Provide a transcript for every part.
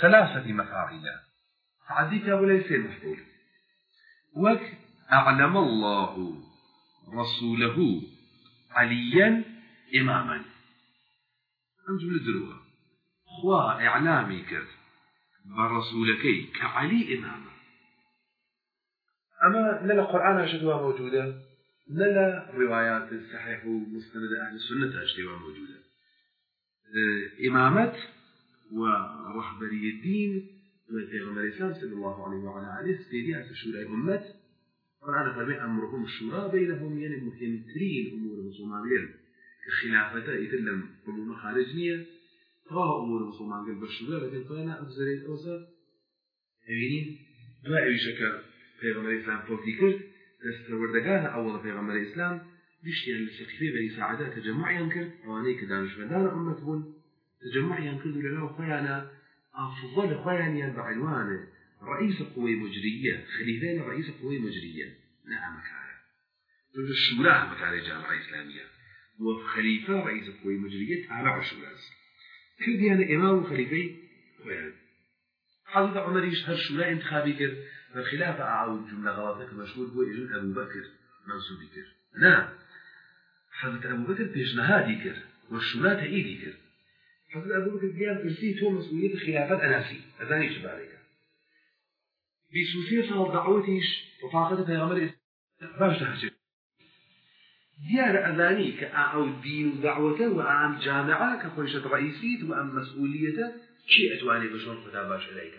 ثلاثة مفاعيل عديك وليس مفعول وك أعلم الله رسوله عليا إماما. جملة دروها خوا إعلامي كرد برسولكي كعلي إماما. أما لنا قرآن أشدها موجودة لنا روايات الصحيح ومستند أهل السنة أشدها موجودة. إمامة ورهبري الدين وبيغمبر الإسلام صلى الله عليه وعلى آله سيدي في شورى أمة قرآن فرمي أمرهم الشورى بينهم يعني مهمترين أمور المسلمين كخلافة يتلم أمور خارجية تراه أمور المسلمان قلب الشورى لكن فأنا أبزريت أوسط أبينين دعا شكا پیغمبر اسلام فوتی کرد دەستەوەردەگانە ئەوڵە پێغەمبەر ئیسلام گشتیان لە سەقیفێ بەی سعادە تەجمعیان کرد. ئەوانەی کە دانشمەندان ئەمەت بوون تجمعیان کرد و لەناو ئافضل خۆیانیان بعنوان رئيس قوى مجرية خليفين رئيس قوى مجرية نعم مكارة الشورى مكارة جامعة إسلامية وخليفة رئيس قوى مجرية تابع الشورى كل ديانا إمام خليفي خوان حضرت عمر يشهر شورى انتخابي كرد فالخلافة أعود جملة غلطة مشهور هو إجن أبو بكر منصوبي كر نعم حضرت أبو بكر بيجنهادي كر والشورى تأيدي كر حضرت أبو بكر قيام كرسي تو مسؤولية الخلافة أناسي. أذاني شبالك بسوسية صار دعوتيش وفاقد في غمر باش تحجر ديار أذاني كأعو الدين ودعوته وأعم جامعة كخوشة رئيسية وأم مسؤوليته شيء أتواني بشور خدا باش إليك.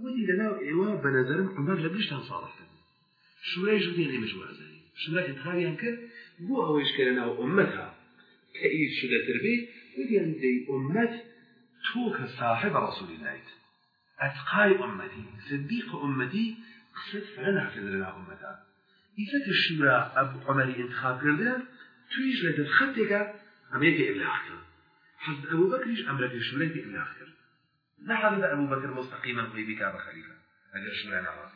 ودي لنا إيوا بنظرم عمر لبشتان صالح شورى جودين إيمش وازني شورى إنتخابي هنك بو أويش كلنا أمتها. كأيد شدة تربي عندي أمت توك صاحب رسول الله. أتقاي أمتي صديق أمتي قصد فلنا في لنا أمتها إذا الشورى أبو عمري انتخاب كردنا تويش لدى خطك أمريكا إبلاغ حضرت أبو بكر يش أمرك الشورى في إبلاغ لا حضرت أبو بكر مستقيما قيبك بخليفة هذا الشورى نعرف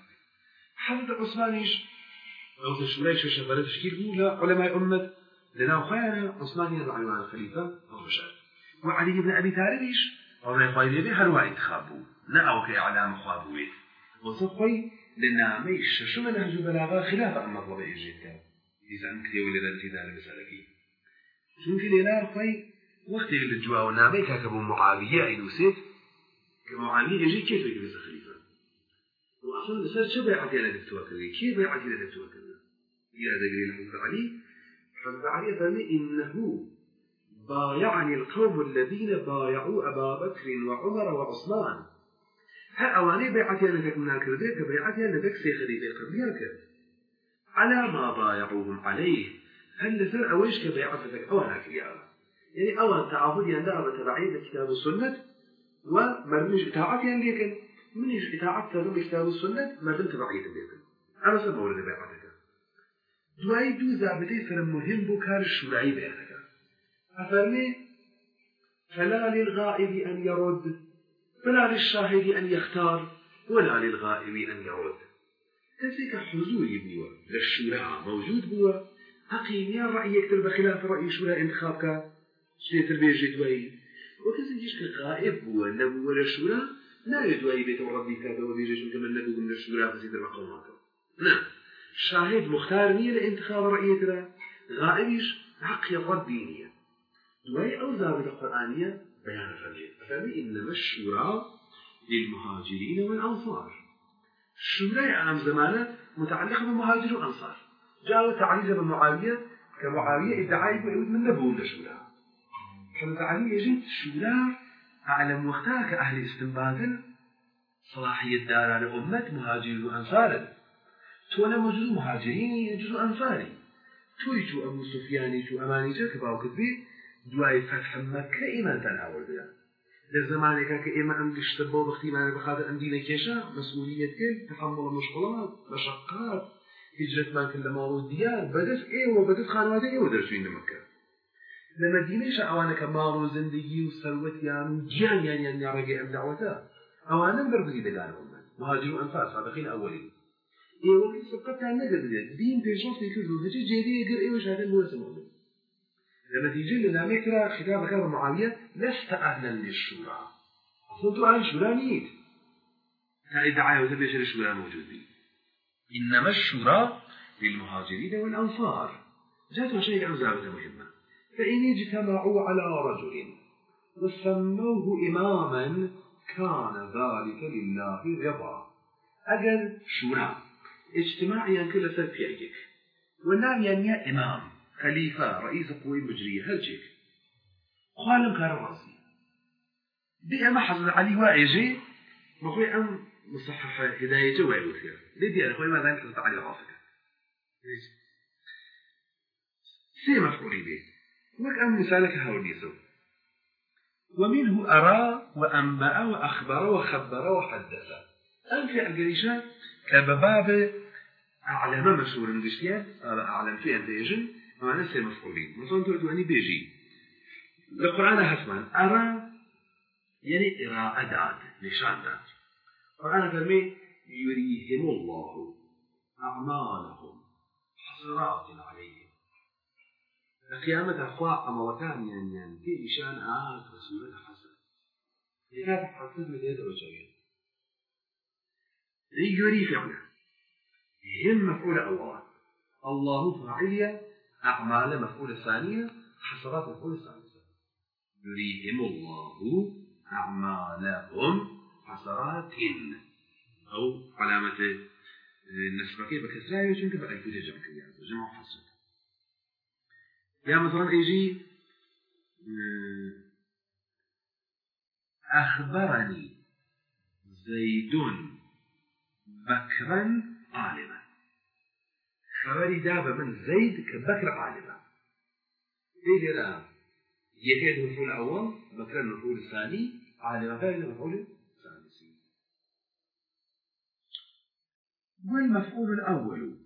حضرت عثمان يش أو شو شغلة تشكيل هو لا علماء أمة. لنا خيانا عثمان يضع عنوان الخليفة أو بشار وعلي بن أبي طالب يش أو لا يقايل به هروا انتخابه نعو كإعلام خوابويت وصفي لنامي الششم نهج بلاغة خلاف المطلب إيجيد كان. إذا أنك يولي ذلك مسألكي چونك لنا في وقت الجوا ونامي كاكبو معاوية أي نوسيت كمعاوية يجي كيف يجلس خليفة وأصلا لسر شو بيعتي أنا دكتوا كذي كيف بيعتي أنا دكتوا كذي يا دقري الحمد علي علي فمي إنه بايعني القوم الذين بايعوا أبا بكر وعمر وعثمان. ها أواني بيعتي لك من كردي كبيعتي لك سي خليفة قبلها كرد على ما بايعوهم عليه. هل لسر أويش كبيعتك أوانا كيانا يعني أوان تعبد يندار تبعيد كتاب السنة ومرمج إطاعت يعني لكن من إطاعت تنم كتاب السنة مردم تبعيد لكن أنا سمورد بيعتك دوای زابطەی فرم مهم بۆ کار شوورایی بەیانەکە أفرمي فلا للغائب أن يرد فلا للشاهد أن يختار ولا للغائب أن يرد. كذلك حضوري بوا للشورى موجود بوا أقيم يا رأي يكتب بخلاف رأي شورى انتخابك شنيتر بيجي دوائي وكذلك غائب بوا نبوا للشورى لا يدوائي بيت ربي كذا وبيجي كمان نبوا من الشورى فسيد المقامات نعم. شاهد مختار نية لانتخاب رأيتنا غائبش حق يرد دينية. دواي أو ضابط القرآنية بيان الرجل. فمي إنما الشورى للمهاجرين والأنصار. الشورى عام زمانه متعلقة بالمهاجر والأنصار جاءوا تعريض بمعاوية كمعاوية ادعاء يعود من نبوة للشورى حمد علي يجد الشورى أعلم وقتها كأهل استنباط صلاحية دار على أمة مهاجر وأنصار تۆ لەمە جزو مهاجرینی جزو ئەنفاری. تۆی تو ئەبوو سوفیانی تو ئەمانیجە کە باوکت بێ دوای فەتح مەکە ئێمەتان ئاوردە لە زمانێکا کە ئێمە ئەم گشتە بۆ بەختیمانە بەخاتە ئەم دینە کێشە مەسئولیت کرد تحمل مشکڵات مەشقات هجرتمان کرد لە ماڵ و دیار بەدەست ئێوە بەدەست خانواده ئێوە دەرچوین لە مەکە. لە مدینەیشە ئەوانە کە ماڵ و زندگی و سەروەتیان و گیانیانیان یاڕێگەی ئەم داوەتە ئەوانە بەربری دەگانەوە مهاجر و ئەنفار سابقین ئەوەلین. ئێوەی سبقتان نەدەبێت دین پێشۆستی کرد و هەجی جێری گەر ئێوە شادن بۆسمەوە لنتيجة لنامي كرا خطاب كان معاوية لست أهلا للشورى أصلا عن شورى نيت كإدعاء وتبيش الشورى موجود بي إنما الشورى للمهاجرين والأنصار جاءت شيء عن زاوية مهمة فإن اجتمعوا على رجل وسموه إماما كان ذلك لله رضا أجل شورى اجتماعيا كل سر في أيك والنام يعني إمام خليفة رئيس قوي مجرية هل قالم كان راسي. ما حصل علي واعجي. بخوي أم مصحح هداية وعيوث دي دي أخوي ماذا يمكن علي راسك؟ سي مفعولي به لك أم مثالك هاونيسو ومنه أرى وأنبأ وأخبر وخبر وحدث. أم في القريشة كبباب أعلم مشهور بشتيان أعلم في أنتيجن معنى سي مفعولين. مثلا تقول أني بيجي. القرآن هسمان أرى يعني إراء داد نشان داد. القرآن فرمي يريهم الله أعمالهم حسرات عليهم. القيامة أخوة أموتان يعني, يعني في إشان آت وسورة حسن. لذلك حسد وليد وجهين يري فعلا هم مفعول أول الله فاعلية أعمال مفعول ثانية حسرات مفعول ثالثة يريهم الله أعمالهم حسرات أو علامة النسبة بكسرها يمكن بألف جمع يعني جمع حسرة يا مثلا يجي أخبرني زيد بكرا عالما. خبري داب من زيد كبكر عالما. إيه لا يهيد المفعول الأول بكرا المفعول الثاني عالما. فاعل المفعول الثالثي والمفعول الأول؟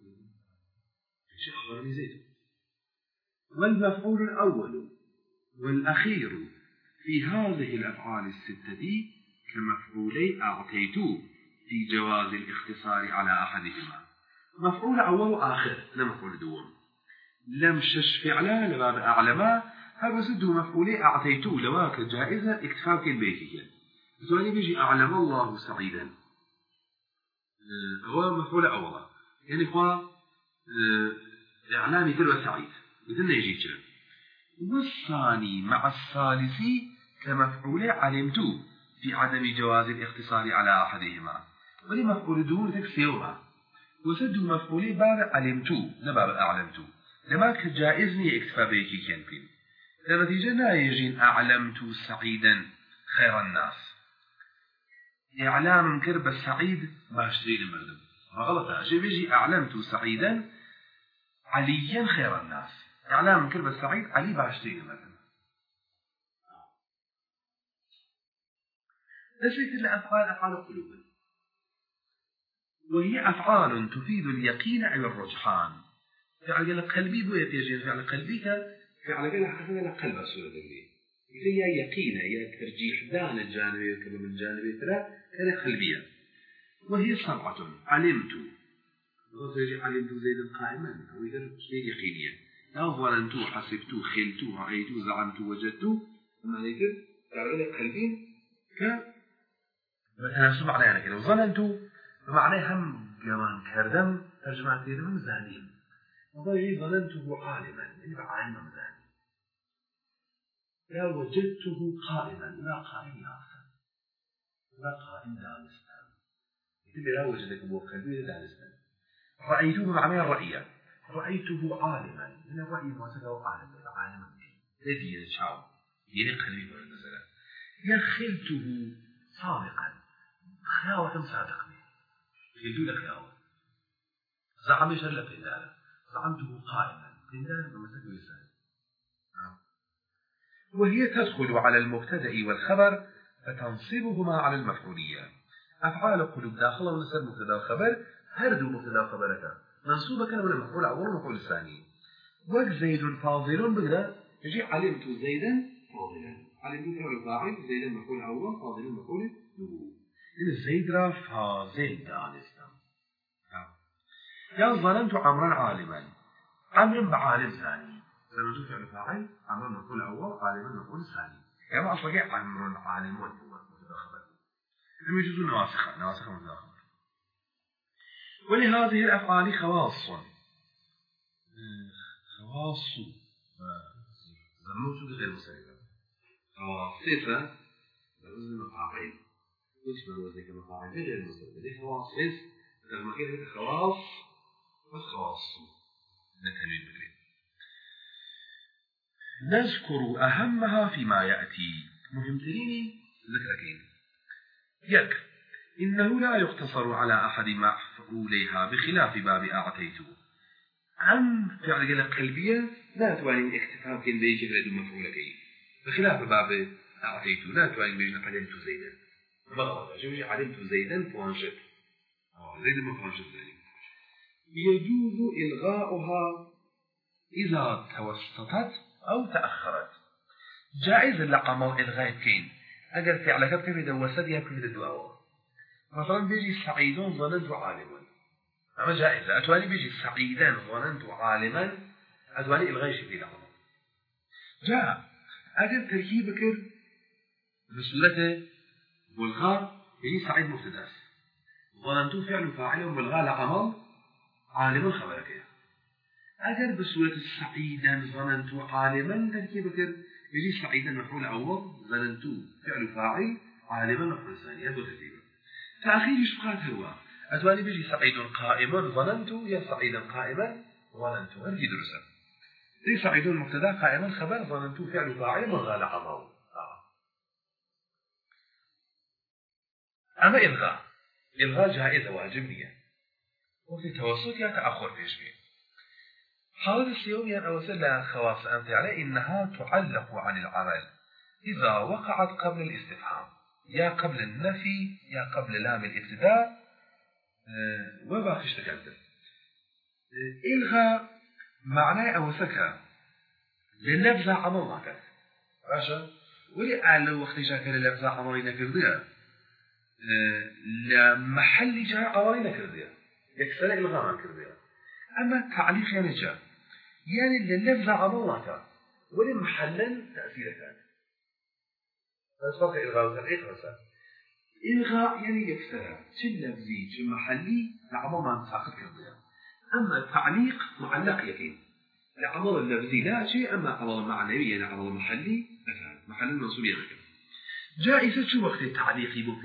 إيش أخبرني زيد؟ والمفعول الأول والأخير في هذه الأفعال الستة كمفعولي أعطيت في جواز الاختصار على أحدهما. مفعول أول وآخر. لا مفعول دوم لم شش فعلا لباب أعلما هذا سده مفعولي أعطيت لواك جائزة اكتفاء البيتية زواني بيجي أعلم الله سعيدا. آه، هو مفعول أول. يعني هو آه، إعلامي تلو سعيد. مثل يجي كذا والثاني مع الثالث كمفعول علمت في عدم جواز الاختصار على أحدهما. ولمفعول دون تكسيرها وسد مفعولي باب علمت لباب أعلمت لما كجائزني اكتفى بيكي كان فين لنتيجة لا يجين أعلمت سعيدا خير الناس إعلام كرب السعيد باشتري المردم غلط أجي بيجي أعلمت سعيدا عليا خير الناس إعلام كرب السعيد علي باشتري المردم ليست الأفعال أفعال قلوب وهي أفعال تفيد اليقين أو الرجحان. فعل قلبي بو يتيجين فعل قلبي فعل قلبي حقيقة قلب سورة اللي إذا يا يقين يا ترجيح دان الجانبي كما من جانبي ترى كان قلبية وهي صنعة علمت. علمت زيدا قائما. أو شيء يقينية أو ظننت حسبت خلت رأيت زعمت وجدت. أما ذكر فعل قلبي ك مثلا سمع علينا كده. ظننت بمعنى هم جوان كردم ترجمة كده من زانين وضعي ظننته عالما يعني بعالم زاني لا وجدته قائما لا قائم ياسا لا قائم دانستان يتبع لا وجدك أبو كبير دانستان رأيته بمعنى الرأي رأيته عالما من. الرأي تدعو عالما عالما الذي يشعر يعني قلبي نزلا يخلته صادقا خياوة صادق لك يا زعم يشر بندالة زعمته قائما بندالة بمسك لسان نعم. وهي تدخل على المبتدأ والخبر فتنصبهما على المفعولية. أفعال قلوب داخل ونسب مبتدأ الخبر هردوا مبتدأ الخبرك منصوبة كان ولا مفعول أول ومفعول الثاني. وك زيد فاضل بقدر يجي علمت زيدا فاضلا. علمت فعل فاعل زيدا مفعول أول فاضل مفعول دوم. إن زيد را فاضل دانست. يا ظننت عمرا عالما. عمرا بعالم ثاني. ظننت فعل فاعل عمرا مفعول أول عالما مفعول ثاني. يعني أصلا عمر عالم هو متدخل لم يجوزوا نواسخ نواسخ مبتدا خبر ولهذه الأفعال خواص. خواص. زموت غير مسلمة خواص صفة وزن مفاعيل وش من وزن كمفاعيل غير مسلمة دي خواص لما كده خواص. والخواص نتنوين بكري نذكر أهمها فيما يأتي. مهم تريني ذكركين يك. إنه لا يقتصر على أحد مفعوليها بخلاف باب أعطيته عن فعل قلبية لا تواني اكتفاء كن بيجي غير مفعولك بخلاف باب أعطيته لا تواني بيجي علمت زيدا. شو علمت زيدا فوانشت زيد ما فوانشت زيدا. يجوز إلغاؤها إذا توسطت أو تأخرت. جائز لقمر إلغاء كين أجر فعلك بكيف دوسد يا كل الدعوة مثلا بيجي سعيد ظننت عالما. أما جائزة. أتوالي بيجي سعيدا ظننت عالما. أتوالي إلغاء شيء في لقمر جاء. أجر تركيبك بسلته والغاء يجي سعيد مبتدأ. ظننت فعل فاعل والغاء لقمر عالما خبرك أجر بسورة سعيدا ظننت عالما تركيبك يجي سعيدا مفعول أول ظننت فعل فاعل عالما مفعول ثاني هذا ترتيبه تأخير يشبقات هو أتواني بيجي سعيد قائما ظننت يا سعيدا قائما ظننت؟ هل في درسا لي سعيد مبتدا قائما خبر ظننت فعل فاعل وغال عمره آه. أما إلغاء. إلغاء جائزة واجبية وفي توسط يا تأخر فيش بيه حاول السيوميا أو سلا خواص عليه إنها تعلق عن العمل. إذا وقعت قبل الاستفهام يا قبل النفي يا قبل لام الابتداء أه وباقي اشتغلت أه إلغى معناه أو سكا لللفظة عمل ناكد باشا ولي لو وقت جاك لللفظة عمل نكردها أه لمحل جاء عمل نكردها يكسر إلغاء ما كردها أما تعليق يعني جاء يعني لللفظة عمل ناكد ولي محلا تأثير كان فرق إلغاء وتحقيق مثلا إلغاء يعني يكسر. شل لفظي؟ محلي؟ لعمل ما نساقط كردها أما التعليق معلق يكين لعمل اللفظي؟ لا شيء. أما عمل معنوي؟ يعني عمل محلي؟ مثلا محل المنصوب يغير جائزة شو وقت التعليق يبو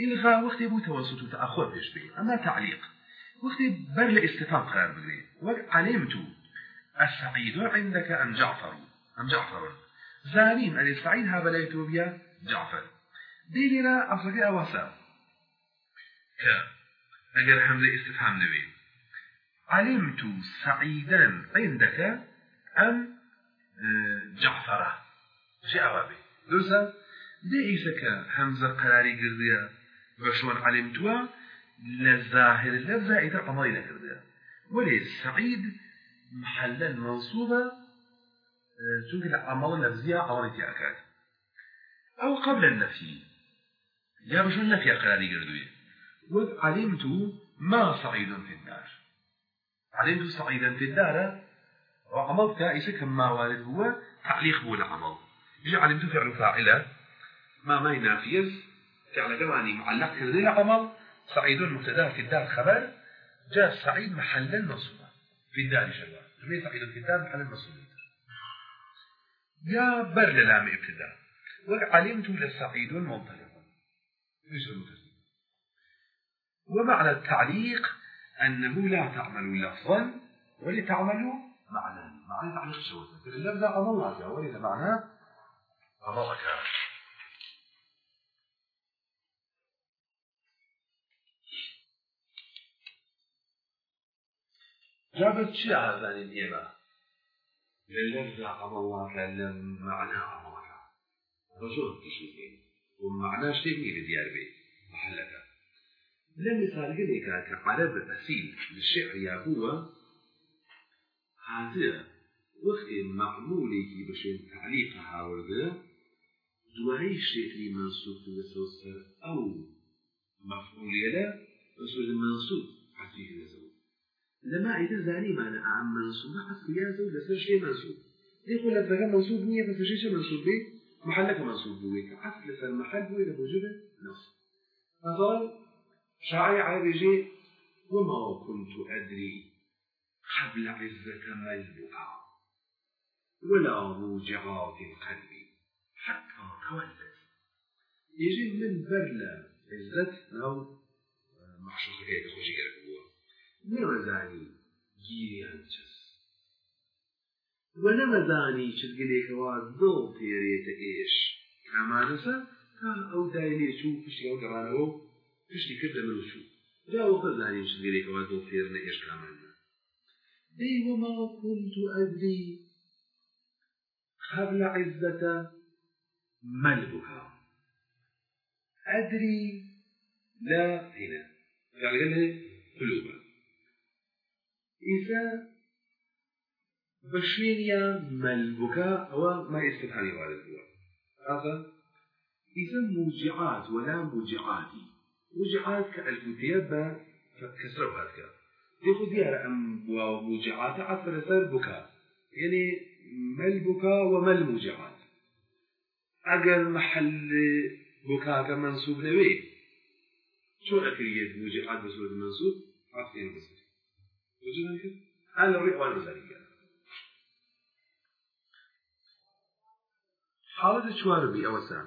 إلغاء وقت يبو توسط وتأخر فيش به أما تعليق وقت بر استفهام قرار بقري وعلمت السعيد عندك أم جعفر. أم جعفر. زانين أن السعيد هذا لا يتوبيا جعفر. ديننا أصدقاء أواسا. ك أجر حمزة استفهام نبي علمت سعيدا عندك أم جعفرة شيء أوابي درسا ديسك حمزة قراري قرديا بشون علمتوا للظاهر اللفظة إذا قمرين قرديا ولي سعيد محلا منصوبة چونك العمل اللفظية عمل أكاد أو قبل النفي يا بشون النفي قراري قردوية وعلمت ما سعيد في النار. علمت سعيدا في الدار وعمل كائسة كما والد هو تعليق هو العمل يجي علمت فعل فاعلة ما ما ينافيز فعل كماني معلق كذي العمل سعيد مبتدا في الدار خبر جاء سعيد محلا منصوبا في الدار شباب جميع سعيد في الدار محلا منصوبا يا بر للام ابتداء. وعلمت لسعيد منطلق ومعنى التعليق أنه لا تعمل لفظا ولتعمل معنى معنى تعليق شوزة في اللفظ أمامك ولذا معناه أمامك جابت شيء هذا الإيمان لللفظ أمامك للمعنى أمامك رجل تشوفين ومعنى شيء من ديار بي محلك لم يسارقني كعرب أسيل للشعر يا هو هذا وقت معموله بشين تعليقها ورده دوائي الشيء منصوب لسوسر أو مفعول له رسول المنصوب حسيه لزو لما إذا زاني معنى عام منصوب حسب يازو لسر شيء منصوب؟ يقول لك بقى منصوب نية بس شيء منصوب به محلك منصوب بويك عكس لسر المحل بوي لوجوده نصب مثلا شاعر عربي وما كنت أدري قبل عزة ما البكاء ولا موجعات القلب حتى تولد يجي من برلا عزت نو معشوق كيف خوشي نمزاني جيري هنجس ونمزاني چزگلێک وا دڵ تێرێتە ئێش کامانەسە تا ئەو دای لێ چوو پشتی ئەو گەڕانەوە پشتی کرد لە من چوو جاوە خەزانین چزگلێکەوە دڵ فێرنە ئێش کامانە دەی وما كنت أدري قبل عزة ملبها. أدري لا هنا قال إذا بشوينيا ملبكا هو ما هذا هو هذا إذا موجعات ولا موجعات. موجعات كالفتية كسروا هذا ياخذ ديار أم وموجعات عطر سر بكاء يعني البكاء وما الموجعات أجل محل بكاء منصوب نوي شو أكرية موجعات بصورة منصوب؟ عطفين بصري وجدنا كده أنا الرئة والنظرية حالة شوار بي أوسان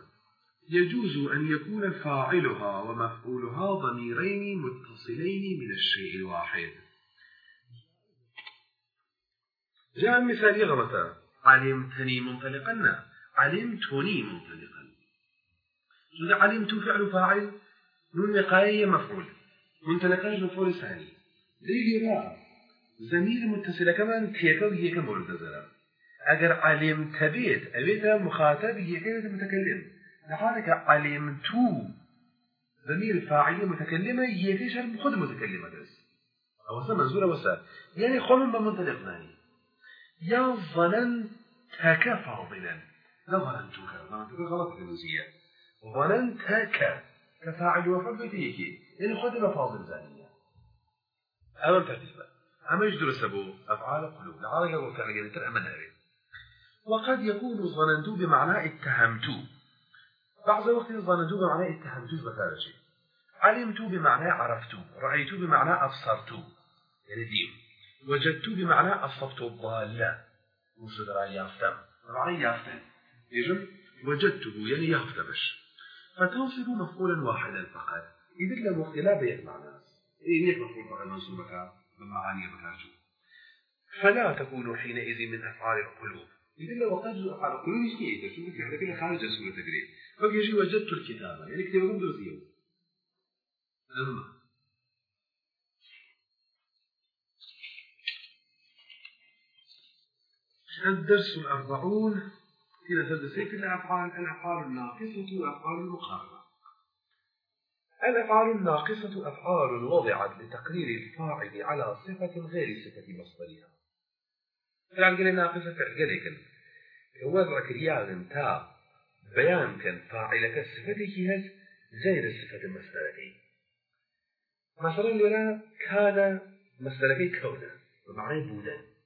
يجوز أن يكون فاعلها ومفعولها ضميرين متصلين من الشيء الواحد. جاء المثال يغرة علمتني منطلقا. علمتني منطلقا. إذا علمت فعل فاعل نون وقاية مفعول. منطلقا مفعول ثاني. ليه لا زمير متصلة كمان تيكا وهيك مورد زرا أجر علمت بيت أبيت مخاطب هيك متكلم لذلك علمت ضمير فاعل متكلمة يفيش خد متكلمة بس أو سما زورة وسا يعني خم بمنطلق ثاني يا ظننتك فاضلا لا ظننتك ظننتك غلط الإنجليزية ظننتك كفاعل وفعل فيك يعني خدمة فاضل ثانية أمام ترتيبا أما يجدر سبو أفعال قلوب. لعالك وكان يتر أمن هذه. وقد يكون ظننت بمعنى اتهمت بعض الوقت ظننت بمعنى اتهمت بكارشي علمت بمعنى عرفت رأيت بمعنى أبصرت يعني ديم وجدت بمعنى أصبت الضالة. وصدر يافتم. معنى يافتم. يجب وجدته يعني يافتمش فتنصب مفعولا واحدا فقط. إذا لم وقت لا بيت معنى. إيه يك مفعول فقط. منصوب بك. بمعاني بكارجو فلا تكون حينئذ من أفعال القلوب. إذا لو وقت أفعال القلوب إيش كي تشوف هذا كله خارج سورة تقريب فيجي وجدت الكتابة. يعني كتابة دوزيو أما. الدرس الأربعون في سدسي في الأفعال الأفعال الناقصة والأفعال المقاربة الأفعال الناقصة أفعال وضعت لتقرير الفاعل على صفة غير صفة مصدرها. يعني قلنا ناقصة فعل وضع كريان تا بيان كان فاعلك صفته هز غير الصفة المصدرية مثلا لنا كان مصدرك كونا بمعنى بودا.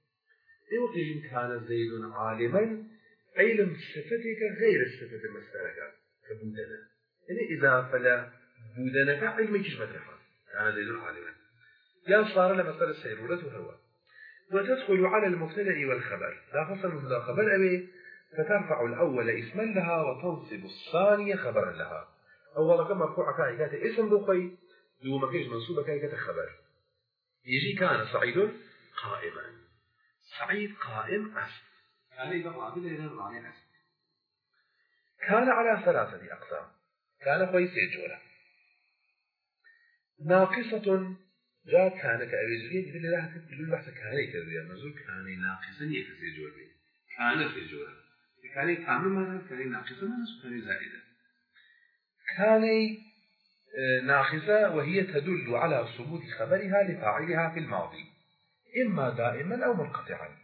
إن كان زيد عالما علم صفتك غير الصفة المستركة كبودنا يعني إذا فلا بودنك علمك مدرحة كان زيد عالما يا صار لمثل السيرورة هو وتدخل على المبتدأ والخبر. لا فصل مبتدأ خبر أبي فترفع الأول اسما لها وتنصب الثانية خبرا لها. أولا كما مرفوع كائكات اسم بخي دو مكيش منصوبة كائكات خبر. يجي كان سعيد قائما. سعيد قائم أسد أسد كان على ثلاثة أقسام. كان كويس يجوله ناقصة جاء كان كأبيزولين يقول لها تقول بحث كان يكذب منظور كان ناقصا يكذب يجول به كان في جوله كان كامل مرة كان ناقصا مرة كان زائدا كان ناقصة وهي تدل على ثبوت خبرها لفاعلها في الماضي إما دائما أو منقطعا.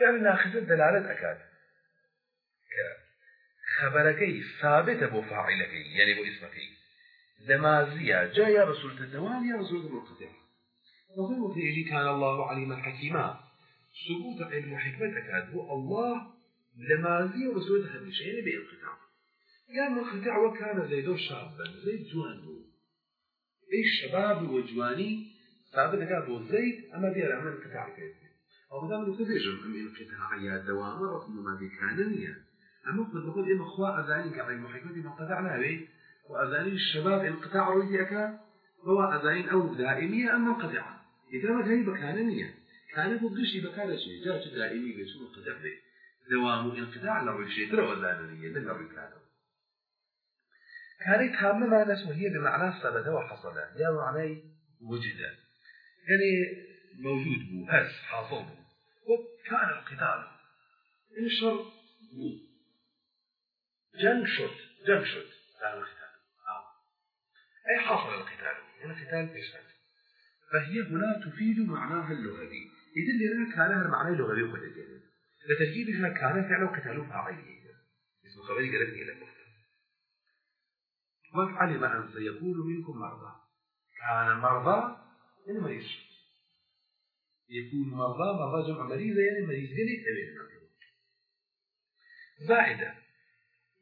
فعل ناقص الدلالة أكاد خبركي ثابت بو فاعلكي يعني بو لمازية جاء يا رسول الدوام يا رسول المنقطع وقت يجي كان الله عليما حكيما ثبوت علم وحكمة أكاد هو الله لمازية رسول هذا يعني بانقطاع يا منقطع وكان زيد شابا زيد جوان اي الشباب وجواني ثابت كان زيد اما ديال عمل انقطاع كيف أو دام نتبجم ام انقطاع يا دوام رقم ما بكاننيا اما قد نقول اما اخواء اذاني كعلم محكمة ما قطعنا به وأذاني الشباب انقطاع رويدك هو أذاني أو دائمية ام منقطعة إذا ما هي بكاننيا كانت بقشي بكانة شيء جاءت دائمية بشو منقطع به دوام انقطاع لو الشيء ترى وذانية من لو كانوا كانت تامة ما نسمه هي بمعنى ثبت وحصل يا معنى وجد. يعني موجود بو هس حاصل بو. وكان القتال انشر بو جنشد جنشد كان القتال. أي حصل القتال؟ يعني القتال يشهد فهي هنا تفيد معناها اللغوي. إذا لنا كان المعنى اللغوي وقد جاء لتجديدها كان فعل قتال فاعلية اسم خبري قالت إلى مختلف وعلم أن سيكون منكم مرضى. كان مرضى يعني مريض. يكون مرضى مرضى جمع مريضة يعني مريض قليل أبين زائدة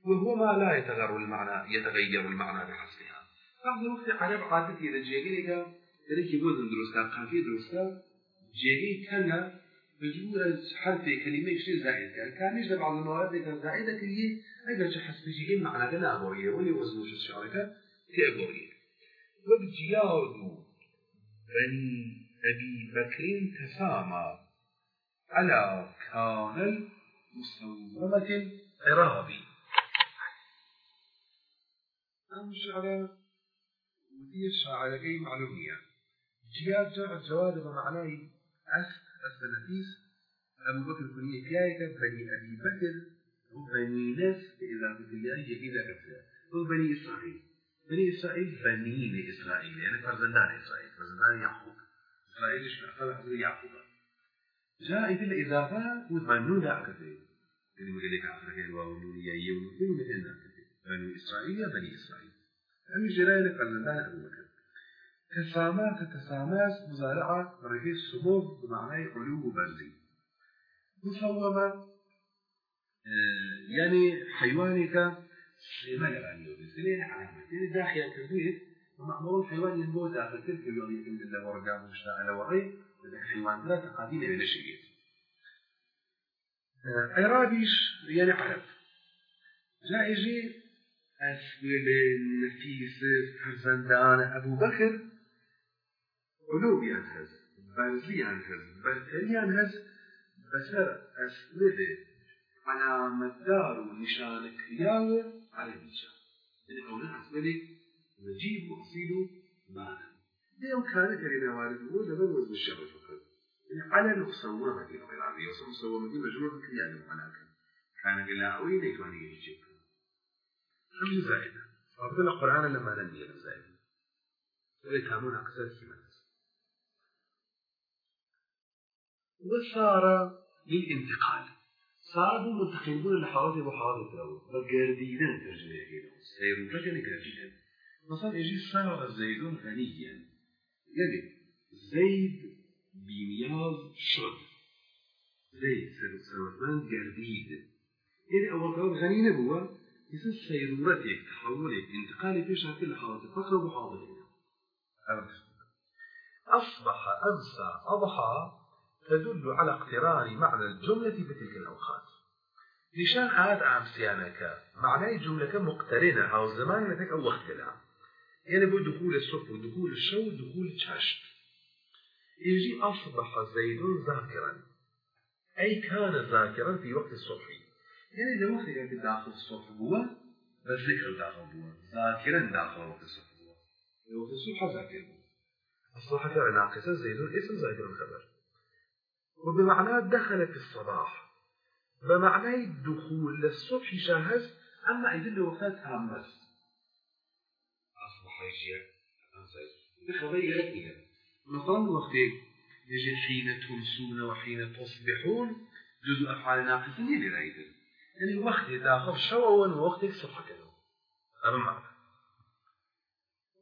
وهو ما لا يتغير المعنى يتغير المعنى بحسبها. بعض الوقت عرب عادتي إذا جيغي لك تركي بوزن دروستا قافية دروستا جيغي كان مجبورة حرف كلمة شيء زائد كان كان يجب بعض المواد كان زائدة كلية أجل حسب جيغي معنى كنا أبوريه ولي وزنوش الشعركة كأبوريه وبجياد بني أبي بكر تسامى على كان المسومة العرابي أم شعر الشاعر أي معلومية جياد جاء الجواد بمعناه أس أس نفيس. أبو بكر كلية كايكة بني أبي بكر وبني ناس إذا أي إذا كفلا وبني إسرائيل. بني إسرائيل بنين إسرائيل يعني فرزندان إسرائيل فرزندان يعقوب. إسرائيل إيش حضر يعقوب. جاء في الإضافة وبنون لا كثير يعني مقال لك آخر كان واو نون يا يوم كل مثلنا بنو إسرائيل بني إسرائيل. أمي جلالة فرزندان أبو بكر. تسامى تتساماس مزارعة رغيف صبوب بمعنى علو برزي مصومة يعني حيوانك سليمة يعني سليمة علامة يعني داخل كبير ومأمور الحيوان ينبو داخل تلك اليوم يكون لله ورقام مشتاق على وري الحيوان لا تقابيل بين الشيء عرابيش يعني عرب. جاء أسبل النفيس فرزندان أبو بكر. علوبيان هز برزيان هز برتريان هز بسر أسبل على مدار ونشان كرياوة على النشان يعني قولنا أسبل نجيب وأصيل مانا لو كانت لنا وارد هو لمن وزن الشهر فقط. يعني على نقصومة في الغير العربية وصمصومة في مجموعة كرياوة معناك كان قلاوي ليتواني يجيب أم زائدة. ربنا القرآن لما نني زائدة. ولتامون أقصى السمات وصار للانتقال. صاروا منتقلون لحوادث وحوادث له بقردينا ترجمة سيروا فجأة قردينا مثلا يجي صار زيد غنيا. يعني زيد بمياز شد. زيد ثروتمند قرديد يعني أول كلام غني نبوة. يصير سيرورتك تحولك انتقالك في شكل حوادث فقط وحاضرين أصبح أمسى أضحى تدل على اقتران معنى الجملة بتلك الأوقات. نشان عاد عام سيانك معنى جملة مقترنة أو زمان لتك أو وقت لها يعني بو دخول الصبح ودخول الشو ودخول الشاشت. يجي أصبح زيد ذاكرا. أي كان ذاكرا في وقت الصبح؟ يعني إذا وقت كان داخل الصبح هو بس ذكر داخل هو ذاكرا داخل وقت الصبح هو وقت الصبح ذاكر الصبح فعل ناقصة زيد اسم ذاكر الخبر وبمعنى دخل في الصباح. بمعنى الدخول للصبح شاهز أما إذن وقتات هامس أصبح يجي بخبري قالت مثلا وقت يجي حين تمسون وحين تصبحون جزء أفعال ناقصة اللي رايدن يعني وقت داخل شوى ووقت الصبح كذا هذا معنى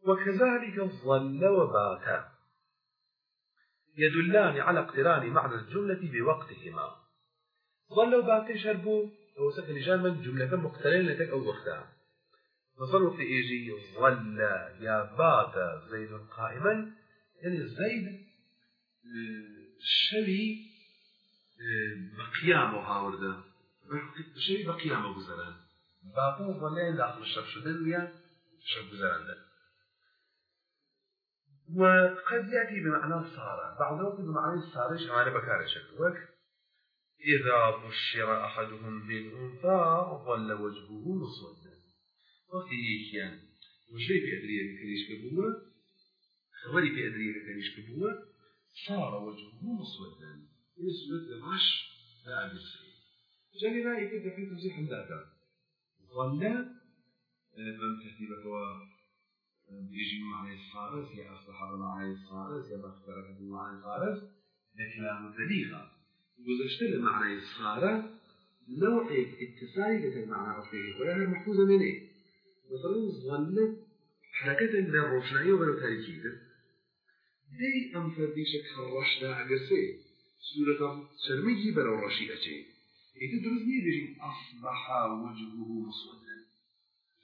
وكذلك ظل وبات. يدلان على اقتران معنى الجملة بوقتهما. ظلوا باقي شربوا أو سكن من جملة مقترنة أو وقتها. تصرف في إيجي ظل يا بات زيد قائما. يعني زيد شوي بقيامه هاورده شوي بقيامه گذران باتا ظلين داخل الشب شدن شب گذران ده وقد يأتي بمعنى صار بعض الوقت بمعنى صار شمال بكار شكل وك إذا بشر أحدهم بالأنثى ظل وجهه مسودا. وقتی یەکیان وشەی پێدرریە کەریشکە بووە خبری پێدرریە کەریشکە بووە صار وجهه مسودا. يسود باش لا أبصر جاني لا يكاد في توزيع ذاك ظل من كتبك و يجي معنى الصارس يا أصبح معنى الصارس يا مخترك معنى الصارس لكلام بليغة وزشتل معنى الصارة نوع اتصالي لك معنى أصلي ولا محفوظة من إيه؟ مثلا ظن حركة للروشنائية ولا تاريخية. دي أم فرديشك خرشنا عقسي سورة شرميجي بلو رشي أجي إذا نيه بيجي أصبح وجهه مسودا.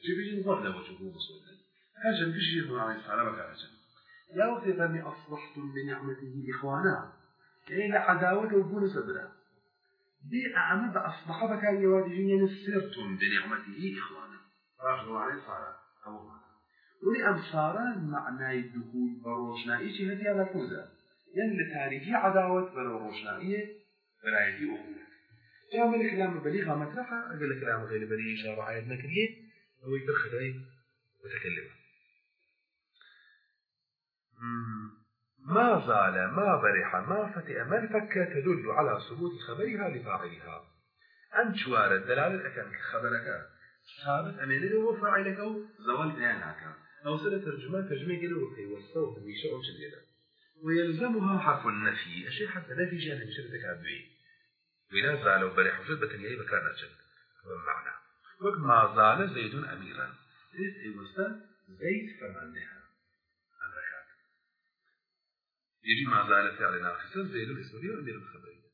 جي بيجي ظل وجهه مسودا. هاجم بيجي يخوان عليه الصلاة والسلام يا وقت يفهمي أصبحتم بنعمته إخوانا يعني عداوة وبون سبرا دي أعمد أصبح بك يواجهين يعني سرتم بنعمته إخوانا. رجل عليه صار أبو معنى ولي أبصارا معنى الدخول بروشنائي شي هدي هذا كوزا. يعني لتاريخي عداوة بروشنائية برايتي أخوة جاء من الكلام البليغة مطرحة أقول لك كلام غير بليغ شاب عايد نكريه هو يدخل عليه متكلمة. ما زال ما برح ما فتئ ما انفك تدل على ثبوت خبرها لفاعلها. أن شوار الدلالة أكن خبرك. ثابت أمين هو فاعلك أو زوال بيانك أو سنة ترجمة ترجمة وكي والصوت ميشاء وشديدة ويلزمها حرف النفي. الشيء حتى نفي جانا مشرتك عبوي وإذا زالوا برح وجد بتنيا بكان أجل بمعنى وقت ما زال زيد أميرا إذ وسط زيد فرمانها أمركات يجي ما زال فعل ناقصا زيد الاسمية وأمير الخبرية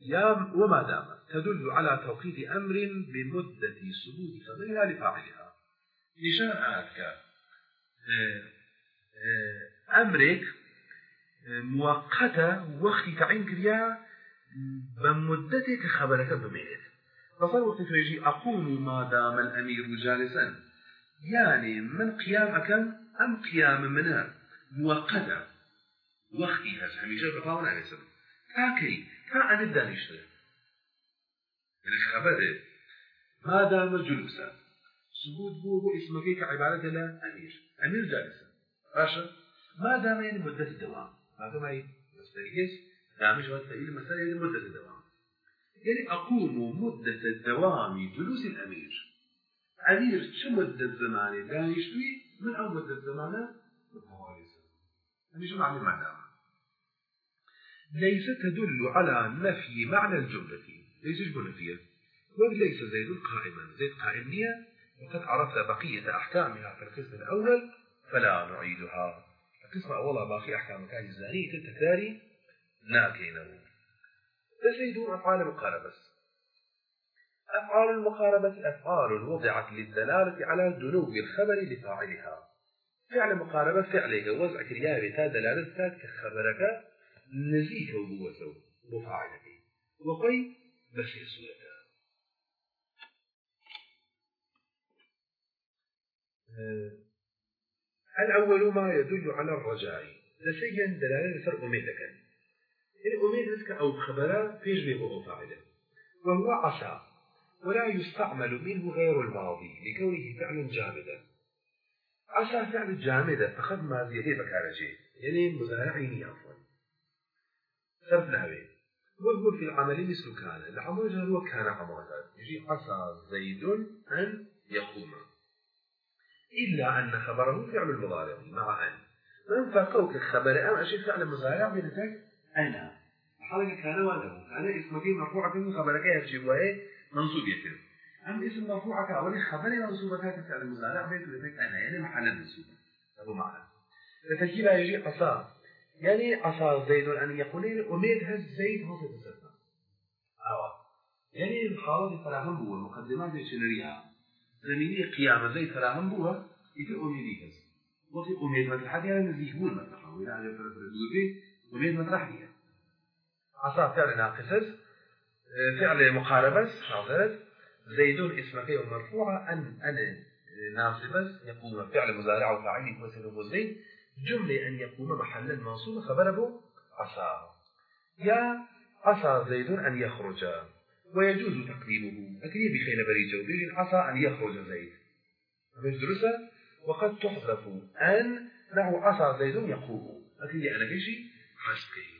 يا وما دام تدل على توقيت أمر بمدة ثبوت خبرها لفاعلها. إشارة أمرك مؤقتة وقت تعين كريا بمدتك خبرك بميلت فصار وقت تيجي أقوم ما دام الأمير جالسا يعني من قيامك أم قيام منها مؤقتة وقتي هذا هميشه بقاون عليه السلام تاكي تا أنا دانشته. يعني خبره ما دام جلوسا ثبوت بو بو اسمك كعبارة لا أمير أمير جالسا باشا ما دام يعني مدة الدوام هذا ما هي مستريس دامج والتأويل مسألة يعني مدة الدوام؟ يعني أقوم مدة الدوام جلوس الأمير. أمير شو مدة زمانه دانشتوي من أول مدة زمانه متوالي يعني شو معنى دام ليس تدل على نفي معنى الجملة. ليس يجب نفيه وليس زيد قائما. زيد قائم نية وقد عرفت بقية أحكامها في القسم الأول فلا نعيدها. القسم الأول باقي أحكام كان الزاني تلتكاري ناكينه تزيدون أفعال مقاربة أفعال المقاربة أفعال وضعت للدلالة على دنو الخبر لفاعلها فعل مقاربة فعله وضع كريابي تا دلالتك كخبرك نزيك وبوته مفاعلته وقي بس يسويته الأول ما يدل على الرجاء. لسيا دلالة فرق أميدك الأميد لك أو خبرا فيش بيبه فاعله وهو عسى ولا يستعمل منه غير الماضي لكونه فعلا جامدا عسى فعل جامدة فقد ما زيادة بكارجي. يعني مزارعيني عفوا صرف نحوي وهو في العمل مثل كان. العمل هو كان عمادا يجي عسى زيد أن يقوم. إلا أن خبره فعل المضارع مع أن. من فقوك الخبر أم أشيء فعل المضارع بنتك أنا حالك كان وله كان اسمك مرفوع من خبرك يفجي وهي منصوب يتم أم اسم مرفوعك أولي خبري منصوبك فعل المضارع بنتك أنا يعني محل منصوب. أبو معنى. فتجيب يجي عصا يعني عصا زيد أن يقول أميد هز زيد هو تتسبب أو يعني الحالة الثلاثة هو المقدمات الشنرية زميني قيامة زي فراهم بوها يتر أميدي كز وقت أميد مطرح يعني نزيك بول مطرح. وإلى أن فرد أميد مطرح ديها عصا فعل ناقص فعل مقاربة حاضرت زيدون يوم مرفوعة أن أنا ناصبة يقوم فعل مزارع وفاعل وسنه زيد جملة أن يقوم محلا منصوب خبره عصا يا عصا زيد أن يخرج ويجوز تقديمه. أكيد بخيل بريجة وبيجي عصا أن يخرج زيد. مش درسة وقد تحذف أن له عصا زيد يقوم. أكيد أنا كشي حسكي